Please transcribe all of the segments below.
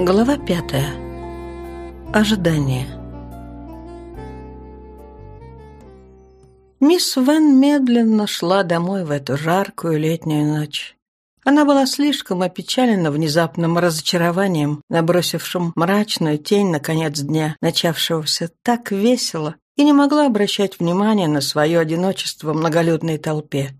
Глава пятая. Ожидание. Мисс Вен медленно шла домой в эту жаркую летнюю ночь. Она была слишком опечалена внезапным разочарованием, набросившим мрачную тень на конец дня, начавшегося так весело, и не могла обращать внимания на свое одиночество в многолюдной толпе.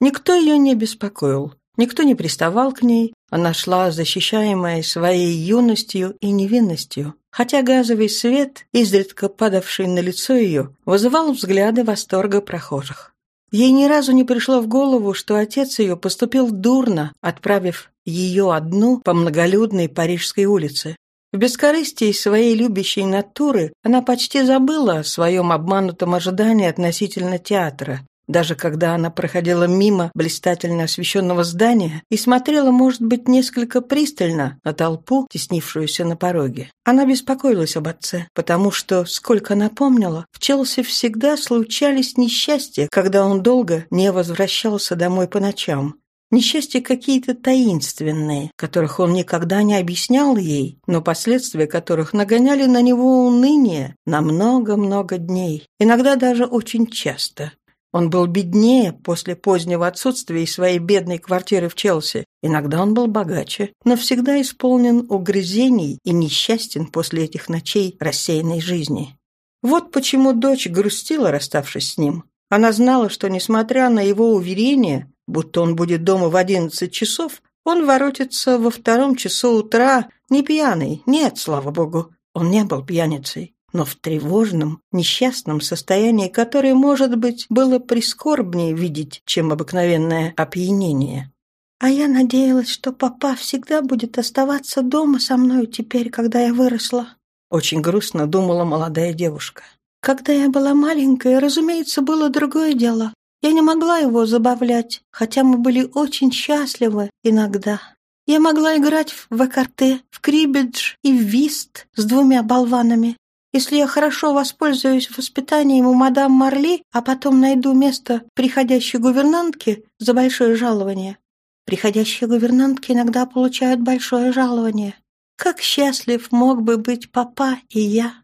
Никто ее не беспокоил. Никто не приставал к ней, она шла, защищаемая своей юностью и невинностью, хотя газовый свет, изредка падавший на лицо ее, вызывал взгляды восторга прохожих. Ей ни разу не пришло в голову, что отец ее поступил дурно, отправив ее одну по многолюдной парижской улице. В бескорыстии своей любящей натуры она почти забыла о своем обманутом ожидании относительно театра, даже когда она проходила мимо блистательно освещенного здания и смотрела, может быть, несколько пристально на толпу, теснившуюся на пороге. Она беспокоилась об отце, потому что, сколько она помнила, в Челси всегда случались несчастья, когда он долго не возвращался домой по ночам. Несчастья какие-то таинственные, которых он никогда не объяснял ей, но последствия которых нагоняли на него уныние на много-много дней, иногда даже очень часто. Он был беднее после позднего отсутствия из своей бедной квартиры в Челси. Иногда он был богаче, но всегда исполнен угрызений и несчастен после этих ночей рассеянной жизни. Вот почему дочь грустила, расставшись с ним. Она знала, что, несмотря на его уверение, будто он будет дома в одиннадцать часов, он воротится во втором часу утра не пьяный. Нет, слава богу, он не был пьяницей но в тревожном, несчастном состоянии, которое, может быть, было прискорбнее видеть, чем обыкновенное опьянение. А я надеялась, что папа всегда будет оставаться дома со мной теперь, когда я выросла. Очень грустно думала молодая девушка. Когда я была маленькая, разумеется, было другое дело. Я не могла его забавлять, хотя мы были очень счастливы иногда. Я могла играть в экарте, в крибидж и в вист с двумя болванами, если я хорошо воспользуюсь воспитанием у мадам Марли, а потом найду место приходящей гувернантки за большое жалование. Приходящие гувернантки иногда получают большое жалование. Как счастлив мог бы быть папа и я.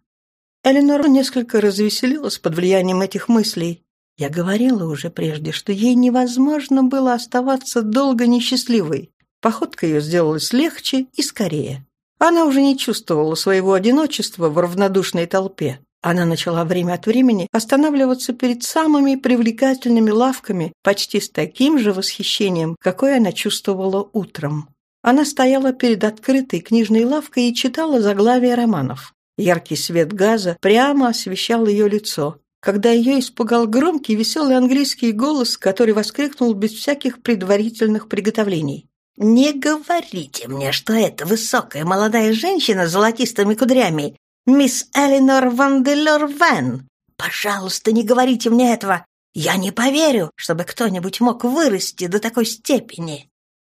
Эленор несколько развеселилась под влиянием этих мыслей. Я говорила уже прежде, что ей невозможно было оставаться долго несчастливой. Походка ее сделалась легче и скорее. Она уже не чувствовала своего одиночества в равнодушной толпе. Она начала время от времени останавливаться перед самыми привлекательными лавками почти с таким же восхищением, какое она чувствовала утром. Она стояла перед открытой книжной лавкой и читала заглавия романов. Яркий свет газа прямо освещал ее лицо, когда ее испугал громкий веселый английский голос, который воскликнул без всяких предварительных приготовлений. «Не говорите мне, что это высокая молодая женщина с золотистыми кудрями, мисс Эленор Ванделер Вен. Пожалуйста, не говорите мне этого. Я не поверю, чтобы кто-нибудь мог вырасти до такой степени».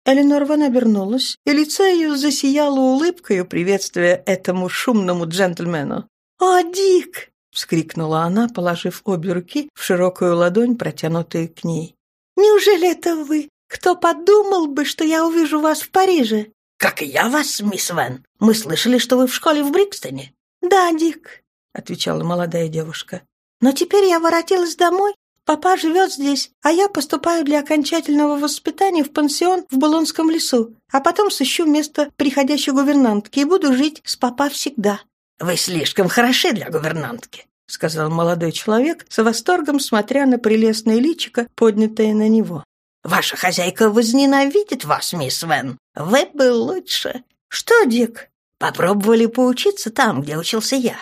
Эленор Ван обернулась, и лицо ее засияло улыбкой приветствия этому шумному джентльмену. «О, Дик!» — вскрикнула она, положив обе руки в широкую ладонь, протянутую к ней. «Неужели это вы? Кто подумал бы, что я увижу вас в Париже?» «Как и я вас, мисс Вен. Мы слышали, что вы в школе в Брикстоне». «Да, Дик», — отвечала молодая девушка. «Но теперь я воротилась домой. Папа живет здесь, а я поступаю для окончательного воспитания в пансион в Булонском лесу, а потом сыщу место приходящей гувернантки и буду жить с папа всегда». «Вы слишком хороши для гувернантки», — сказал молодой человек, с восторгом смотря на прелестное личико, поднятое на него. Ваша хозяйка возненавидит вас, мисс Вен. Вы бы лучше. Что, Дик? Попробовали поучиться там, где учился я.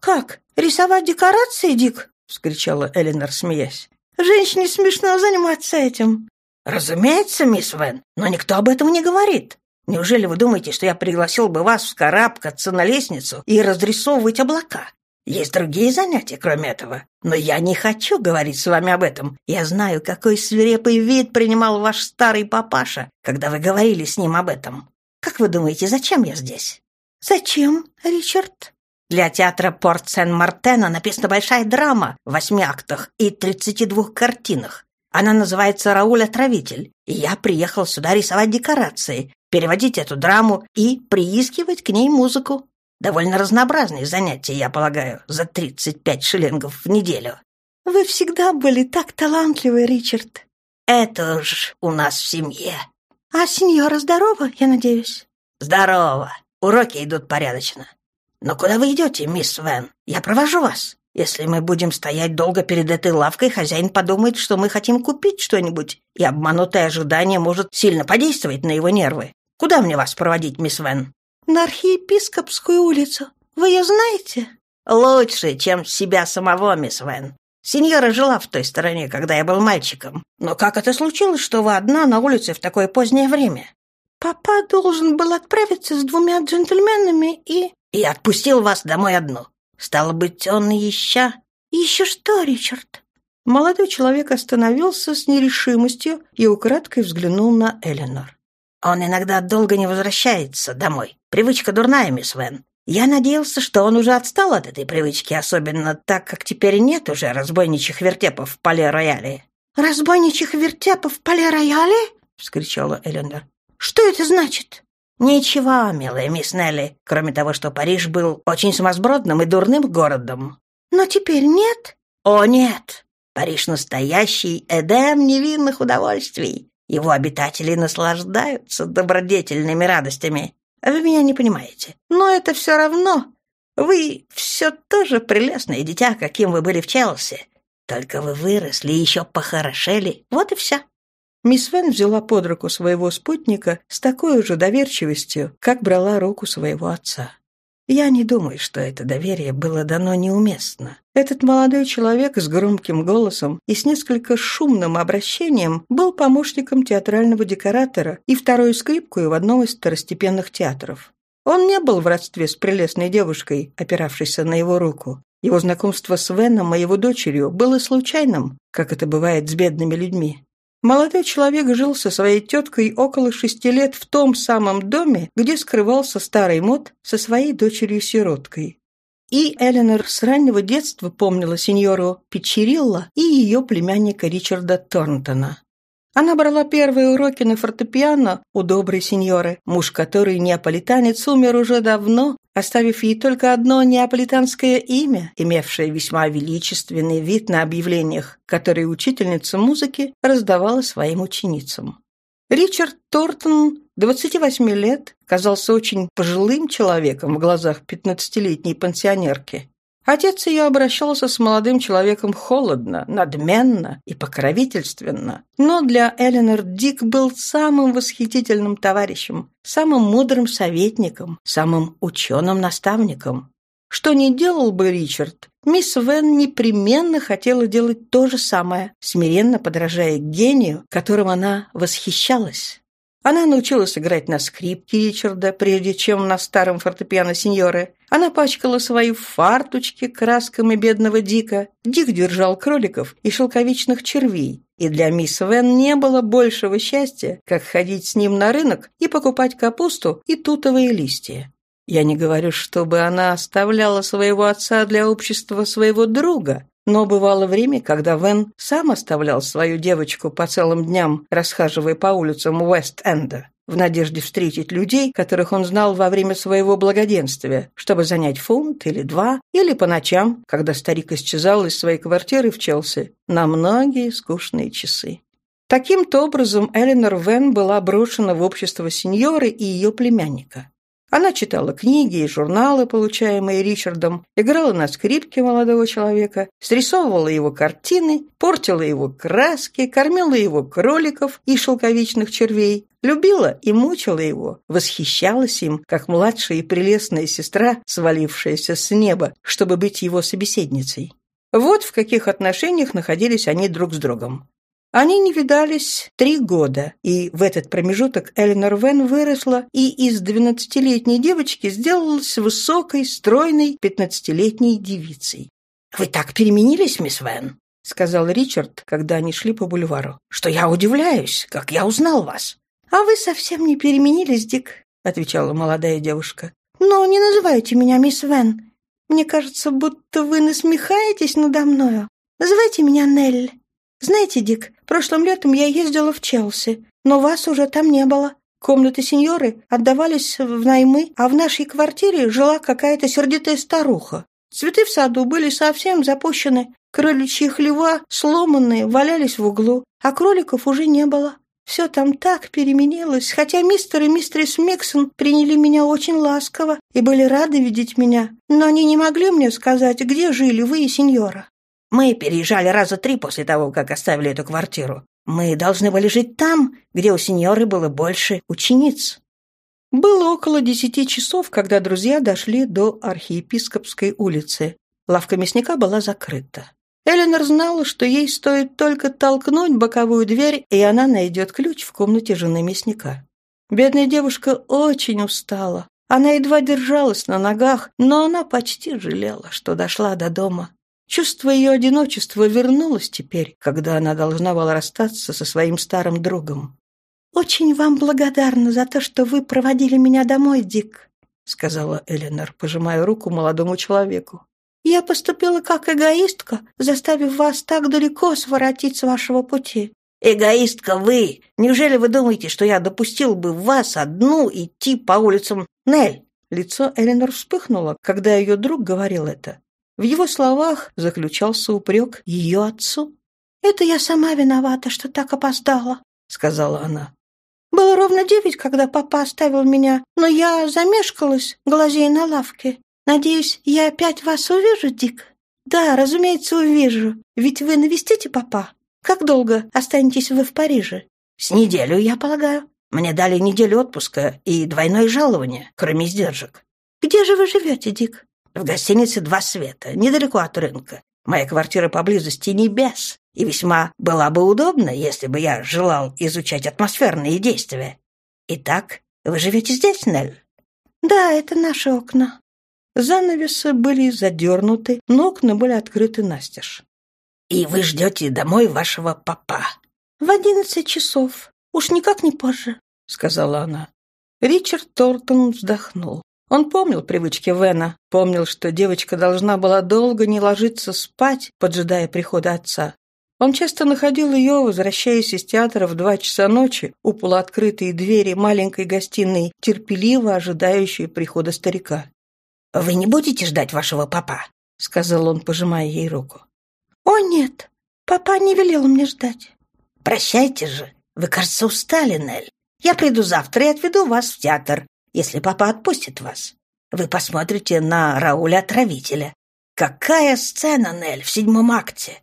Как? Рисовать декорации, Дик? вскричала Эленор, смеясь. Женщине смешно заниматься этим. Разумеется, мисс Вен, но никто об этом не говорит. Неужели вы думаете, что я пригласил бы вас вскарабкаться на лестницу и разрисовывать облака? Есть другие занятия, кроме этого. Но я не хочу говорить с вами об этом. Я знаю, какой свирепый вид принимал ваш старый папаша, когда вы говорили с ним об этом. Как вы думаете, зачем я здесь? Зачем, Ричард? Для театра Порт Сен-Мартена написана большая драма в восьми актах и тридцати двух картинах. Она называется «Рауль Отравитель», и я приехал сюда рисовать декорации. переводить эту драму и приискивать к ней музыку. Довольно разнообразные занятия, я полагаю, за 35 шиллингов в неделю. Вы всегда были так талантливы, Ричард. Это уж у нас в семье. А сеньора здорова, я надеюсь? Здорово. Уроки идут порядочно. Но куда вы идете, мисс Вен? Я провожу вас. Если мы будем стоять долго перед этой лавкой, хозяин подумает, что мы хотим купить что-нибудь, и обманутое ожидание может сильно подействовать на его нервы. Куда мне вас проводить, мисс Вен? На архиепископскую улицу. Вы ее знаете? Лучше, чем себя самого, мисс Вен. Сеньора жила в той стороне, когда я был мальчиком. Но как это случилось, что вы одна на улице в такое позднее время? Папа должен был отправиться с двумя джентльменами и... И отпустил вас домой одну. Стало быть, он еще... Еще что, Ричард? Молодой человек остановился с нерешимостью и украдкой взглянул на Эленор. Он иногда долго не возвращается домой. Привычка дурная, мисс Вен. Я надеялся, что он уже отстал от этой привычки, особенно так, как теперь нет уже разбойничьих вертепов в Пале-Рояле. «Разбойничьих вертепов в Пале-Рояле?» — вскричала Эленор. «Что это значит?» «Ничего, милая мисс Нелли, кроме того, что Париж был очень сумасбродным и дурным городом». «Но теперь нет?» «О, нет! Париж настоящий Эдем невинных удовольствий. Его обитатели наслаждаются добродетельными радостями. Вы меня не понимаете. Но это все равно. Вы все тоже прелестное дитя, каким вы были в Челси. Только вы выросли и еще похорошели. Вот и все. Мисс Вен взяла под руку своего спутника с такой же доверчивостью, как брала руку своего отца. Я не думаю, что это доверие было дано неуместно. Этот молодой человек с громким голосом и с несколько шумным обращением был помощником театрального декоратора и второй скрипкой в одном из второстепенных театров. Он не был в родстве с прелестной девушкой, опиравшейся на его руку. Его знакомство с Веном и его дочерью было случайным, как это бывает с бедными людьми. Молодой человек жил со своей теткой около шести лет в том самом доме, где скрывался старый мод со своей дочерью-сироткой. И Эленор с раннего детства помнила сеньору Пичерилла и ее племянника Ричарда Торнтона. Она брала первые уроки на фортепиано у доброй сеньоры, муж которой неаполитанец умер уже давно, оставив ей только одно неаполитанское имя, имевшее весьма величественный вид на объявлениях, которые учительница музыки раздавала своим ученицам. Ричард Тортон, 28 лет, казался очень пожилым человеком в глазах 15-летней пансионерки. Отец ее обращался с молодым человеком холодно, надменно и покровительственно. Но для Эленор Дик был самым восхитительным товарищем, самым мудрым советником, самым ученым наставником. Что не делал бы Ричард, мисс Вен непременно хотела делать то же самое, смиренно подражая гению, которым она восхищалась. Она научилась играть на скрипке Ричарда, прежде чем на старом фортепиано сеньоры. Она пачкала свои фарточки красками бедного Дика. Дик держал кроликов и шелковичных червей. И для мисс Вен не было большего счастья, как ходить с ним на рынок и покупать капусту и тутовые листья. Я не говорю, чтобы она оставляла своего отца для общества своего друга, но бывало время, когда Вен сам оставлял свою девочку по целым дням, расхаживая по улицам Уэст-Энда, в надежде встретить людей, которых он знал во время своего благоденствия, чтобы занять фунт или два, или по ночам, когда старик исчезал из своей квартиры в Челси, на многие скучные часы. Таким-то образом Эленор Вен была брошена в общество сеньоры и ее племянника. Она читала книги и журналы, получаемые Ричардом, играла на скрипке молодого человека, срисовывала его картины, портила его краски, кормила его кроликов и шелковичных червей, любила и мучила его, восхищалась им, как младшая и прелестная сестра, свалившаяся с неба, чтобы быть его собеседницей. Вот в каких отношениях находились они друг с другом. Они не видались три года, и в этот промежуток Эленор Вен выросла и из двенадцатилетней девочки сделалась высокой, стройной пятнадцатилетней девицей. «Вы так переменились, мисс Вен?» — сказал Ричард, когда они шли по бульвару. «Что я удивляюсь, как я узнал вас». «А вы совсем не переменились, Дик», — отвечала молодая девушка. «Но не называйте меня мисс Вен. Мне кажется, будто вы насмехаетесь надо мною. Называйте меня Нель». «Знаете, Дик, прошлым летом я ездила в Челси, но вас уже там не было. Комнаты сеньоры отдавались в наймы, а в нашей квартире жила какая-то сердитая старуха. Цветы в саду были совсем запущены, кроличьи хлева, сломанные, валялись в углу, а кроликов уже не было. Все там так переменилось, хотя мистер и мистерис Миксон приняли меня очень ласково и были рады видеть меня, но они не могли мне сказать, где жили вы и сеньора. Мы переезжали раза три после того, как оставили эту квартиру. Мы должны были жить там, где у сеньоры было больше учениц. Было около десяти часов, когда друзья дошли до архиепископской улицы. Лавка мясника была закрыта. Эленор знала, что ей стоит только толкнуть боковую дверь, и она найдет ключ в комнате жены мясника. Бедная девушка очень устала. Она едва держалась на ногах, но она почти жалела, что дошла до дома. Чувство ее одиночества вернулось теперь, когда она должна была расстаться со своим старым другом. «Очень вам благодарна за то, что вы проводили меня домой, Дик», — сказала Эленор, пожимая руку молодому человеку. Я поступила как эгоистка, заставив вас так далеко своротить с вашего пути. Эгоистка вы! Неужели вы думаете, что я допустил бы вас одну идти по улицам Нель? Лицо Эленор вспыхнуло, когда ее друг говорил это. В его словах заключался упрек ее отцу. «Это я сама виновата, что так опоздала», — сказала она. «Было ровно девять, когда папа оставил меня, но я замешкалась, глазея на лавке. Надеюсь, я опять вас увижу, Дик? Да, разумеется, увижу. Ведь вы навестите папа. Как долго останетесь вы в Париже? С неделю, я полагаю. Мне дали неделю отпуска и двойное жалование, кроме издержек. Где же вы живете, Дик? В гостинице «Два света», недалеко от рынка. Моя квартира поблизости небес, и весьма была бы удобна, если бы я желал изучать атмосферные действия. Итак, вы живете здесь, Нель? Да, это наши окна. Занавесы были задернуты, но окна были открыты настежь. «И вы ждете домой вашего папа?» «В одиннадцать часов. Уж никак не позже», — сказала она. Ричард Тортон вздохнул. Он помнил привычки Вена, помнил, что девочка должна была долго не ложиться спать, поджидая прихода отца. Он часто находил ее, возвращаясь из театра в два часа ночи, у полуоткрытой двери маленькой гостиной, терпеливо ожидающей прихода старика. «Вы не будете ждать вашего папа?» — сказал он, пожимая ей руку. «О, нет, папа не велел мне ждать». «Прощайте же, вы, кажется, устали, Нель. Я приду завтра и отведу вас в театр, если папа отпустит вас. Вы посмотрите на Рауля-отравителя. Какая сцена, Нель, в седьмом акте?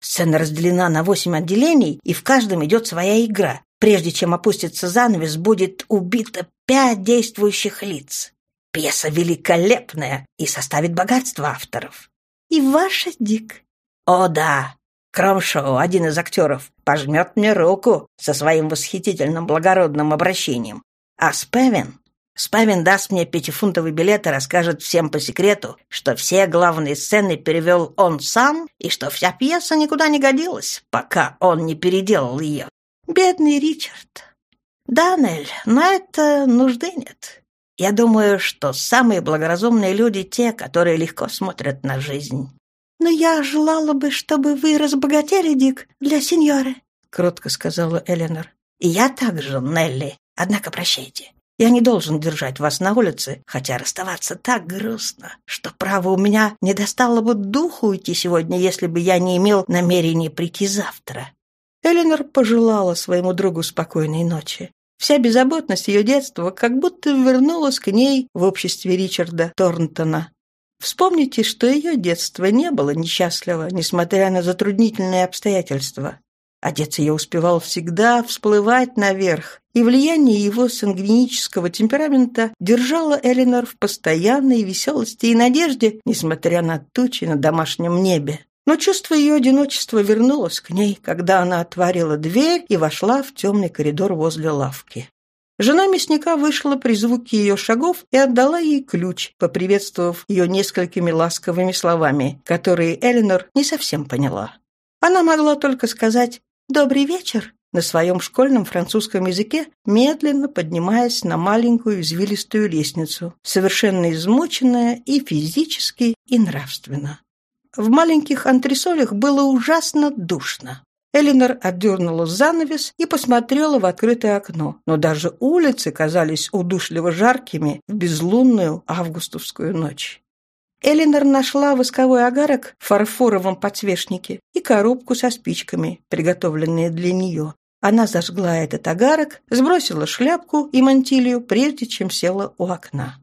Сцена разделена на восемь отделений, и в каждом идет своя игра. Прежде чем опустится занавес, будет убито пять действующих лиц. Пьеса великолепная и составит богатство авторов. И ваша, Дик? О, да. Кромшоу, один из актеров, пожмет мне руку со своим восхитительным благородным обращением. А Спевин? Спевин даст мне пятифунтовый билет и расскажет всем по секрету, что все главные сцены перевел он сам и что вся пьеса никуда не годилась, пока он не переделал ее. Бедный Ричард. Да, Нель, на это нужды нет. Я думаю, что самые благоразумные люди те, которые легко смотрят на жизнь. «Но я желала бы, чтобы вы разбогатели, Дик, для сеньоры», — кротко сказала Эленор. «И я также, Нелли. Однако прощайте. Я не должен держать вас на улице, хотя расставаться так грустно, что, право, у меня не достало бы духу уйти сегодня, если бы я не имел намерения прийти завтра». Эленор пожелала своему другу спокойной ночи. Вся беззаботность ее детства как будто вернулась к ней в обществе Ричарда Торнтона. Вспомните, что ее детство не было несчастливо, несмотря на затруднительные обстоятельства. Отец ее успевал всегда всплывать наверх, и влияние его сангвинического темперамента держало Эленор в постоянной веселости и надежде, несмотря на тучи на домашнем небе. Но чувство ее одиночества вернулось к ней, когда она отворила дверь и вошла в темный коридор возле лавки. Жена мясника вышла при звуке ее шагов и отдала ей ключ, поприветствовав ее несколькими ласковыми словами, которые Эленор не совсем поняла. Она могла только сказать «добрый вечер» на своем школьном французском языке, медленно поднимаясь на маленькую извилистую лестницу, совершенно измученная и физически, и нравственно. В маленьких антресолях было ужасно душно. Элинор отдернула занавес и посмотрела в открытое окно, но даже улицы казались удушливо жаркими в безлунную августовскую ночь. Элинор нашла восковой агарок в фарфоровом подсвечнике и коробку со спичками, приготовленные для нее. Она зажгла этот агарок, сбросила шляпку и мантилью, прежде чем села у окна.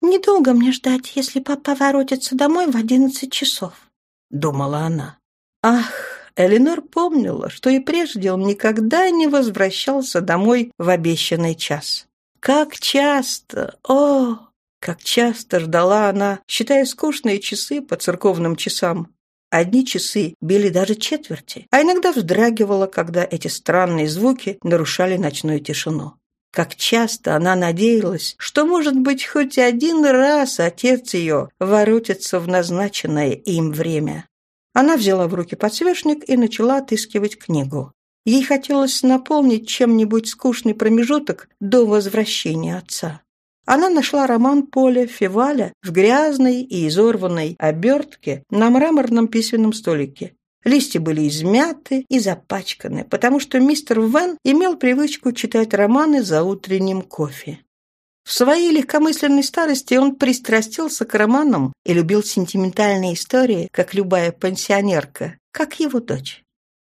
«Недолго мне ждать, если папа воротится домой в одиннадцать часов», — думала она. Ах, Эленор помнила, что и прежде он никогда не возвращался домой в обещанный час. Как часто, о, как часто ждала она, считая скучные часы по церковным часам. Одни часы били даже четверти, а иногда вздрагивала, когда эти странные звуки нарушали ночную тишину. Как часто она надеялась, что, может быть, хоть один раз отец ее воротится в назначенное им время. Она взяла в руки подсвечник и начала отыскивать книгу. Ей хотелось наполнить чем-нибудь скучный промежуток до возвращения отца. Она нашла роман Поля Феваля в грязной и изорванной обертке на мраморном письменном столике. Листья были измяты и запачканы, потому что мистер Вен имел привычку читать романы за утренним кофе. В своей легкомысленной старости он пристрастился к романам и любил сентиментальные истории, как любая пенсионерка, как его дочь.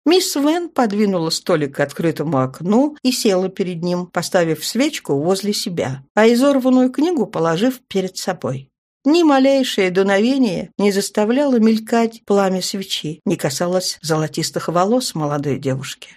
Мисс Вен подвинула столик к открытому окну и села перед ним, поставив свечку возле себя, а изорванную книгу положив перед собой. Ни малейшее дуновение не заставляло мелькать пламя свечи, не касалось золотистых волос молодой девушки.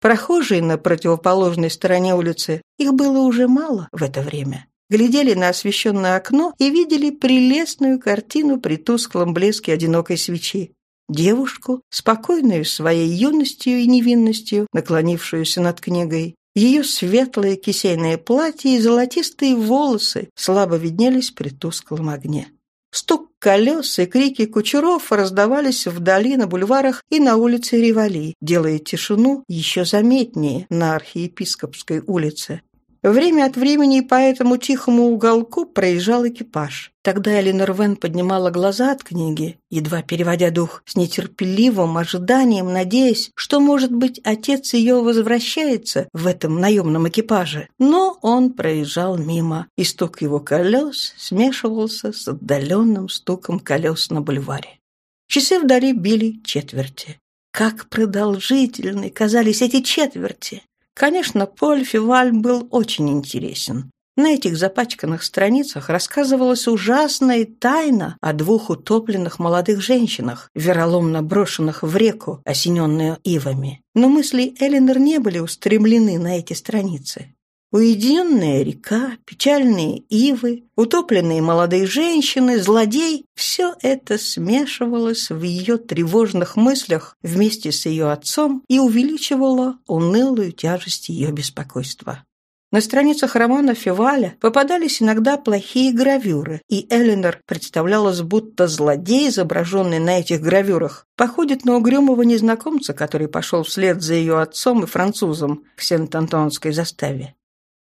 Прохожие на противоположной стороне улицы, их было уже мало в это время, глядели на освещенное окно и видели прелестную картину при тусклом блеске одинокой свечи. Девушку, спокойную своей юностью и невинностью, наклонившуюся над книгой. Ее светлое кисейное платье и золотистые волосы слабо виднелись при тусклом огне. Стук колес и крики кучеров раздавались вдали на бульварах и на улице Ривали, делая тишину еще заметнее на архиепископской улице. Время от времени по этому тихому уголку проезжал экипаж. Тогда Эленор Вен поднимала глаза от книги, едва переводя дух, с нетерпеливым ожиданием, надеясь, что, может быть, отец ее возвращается в этом наемном экипаже. Но он проезжал мимо, и стук его колес смешивался с отдаленным стуком колес на бульваре. Часы вдали били четверти. Как продолжительны казались эти четверти! Конечно, Поль Фиваль был очень интересен. На этих запачканных страницах рассказывалась ужасная тайна о двух утопленных молодых женщинах, вероломно брошенных в реку, осененную ивами. Но мысли Эллинор не были устремлены на эти страницы. Уединенная река, печальные ивы, утопленные молодые женщины, злодей — все это смешивалось в ее тревожных мыслях вместе с ее отцом и увеличивало унылую тяжесть ее беспокойства. На страницах романа Феваля попадались иногда плохие гравюры, и Эленор представлялась, будто злодей, изображенный на этих гравюрах, походит на угрюмого незнакомца, который пошел вслед за ее отцом и французом к Сент-Антонской заставе.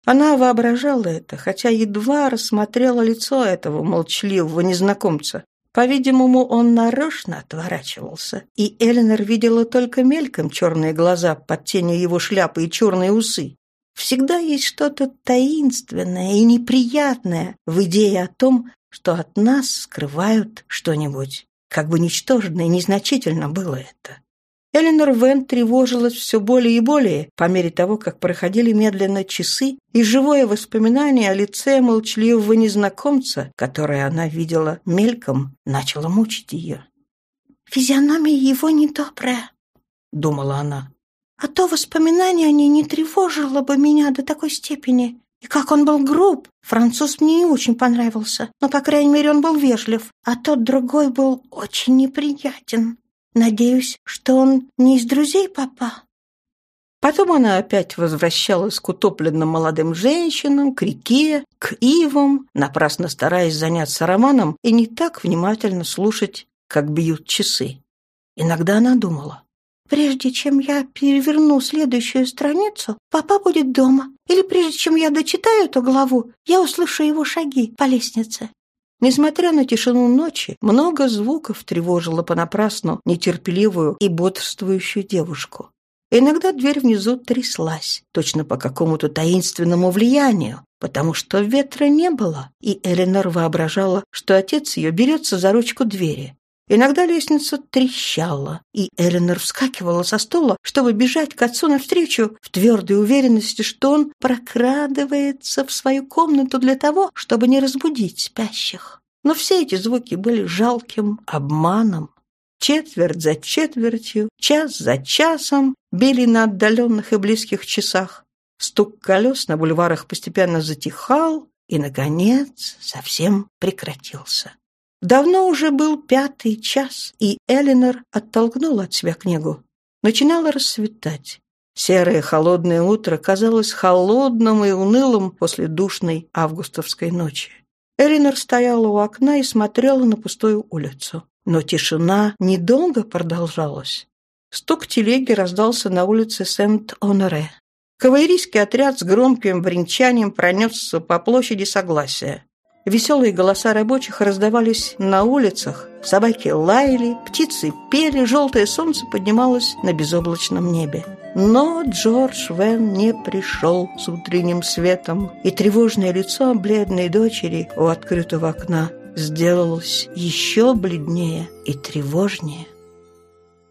Она воображала это, хотя едва рассмотрела лицо этого молчаливого незнакомца. По-видимому, он нарочно отворачивался, и Эленор видела только мельком черные глаза под тенью его шляпы и черные усы. Всегда есть что-то таинственное и неприятное в идее о том, что от нас скрывают что-нибудь. Как бы ничтожно и незначительно было это. Эленор Вен тревожилась все более и более, по мере того, как проходили медленно часы, и живое воспоминание о лице молчаливого незнакомца, которое она видела мельком, начало мучить ее. «Физиономия его недобрая», — думала она. «А то воспоминание о ней не тревожило бы меня до такой степени. И как он был груб, француз мне не очень понравился, но, по крайней мере, он был вежлив, а тот другой был очень неприятен. Надеюсь, что он не из друзей папа?» Потом она опять возвращалась к утопленным молодым женщинам, к реке, к ивам, напрасно стараясь заняться романом и не так внимательно слушать, как бьют часы. Иногда она думала, «Прежде чем я переверну следующую страницу, папа будет дома. Или прежде чем я дочитаю эту главу, я услышу его шаги по лестнице. Несмотря на тишину ночи, много звуков тревожило понапрасну нетерпеливую и бодрствующую девушку. Иногда дверь внизу тряслась, точно по какому-то таинственному влиянию, потому что ветра не было, и Эленор воображала, что отец ее берется за ручку двери. Иногда лестница трещала, и Эленор вскакивала со стула, чтобы бежать к отцу навстречу в твердой уверенности, что он прокрадывается в свою комнату для того, чтобы не разбудить спящих. Но все эти звуки были жалким обманом. Четверть за четвертью, час за часом били на отдаленных и близких часах. Стук колес на бульварах постепенно затихал и, наконец, совсем прекратился. Давно уже был пятый час, и Элинор оттолкнула от себя книгу. Начинало рассветать. Серое холодное утро казалось холодным и унылым после душной августовской ночи. Элинор стояла у окна и смотрела на пустую улицу. Но тишина недолго продолжалась. Стук телеги раздался на улице Сент-Оноре. Кавалерийский отряд с громким бренчанием пронесся по площади Согласия. Веселые голоса рабочих раздавались на улицах, собаки лаяли, птицы пели, желтое солнце поднималось на безоблачном небе. Но Джордж Вен не пришел с утренним светом, и тревожное лицо бледной дочери у открытого окна сделалось еще бледнее и тревожнее.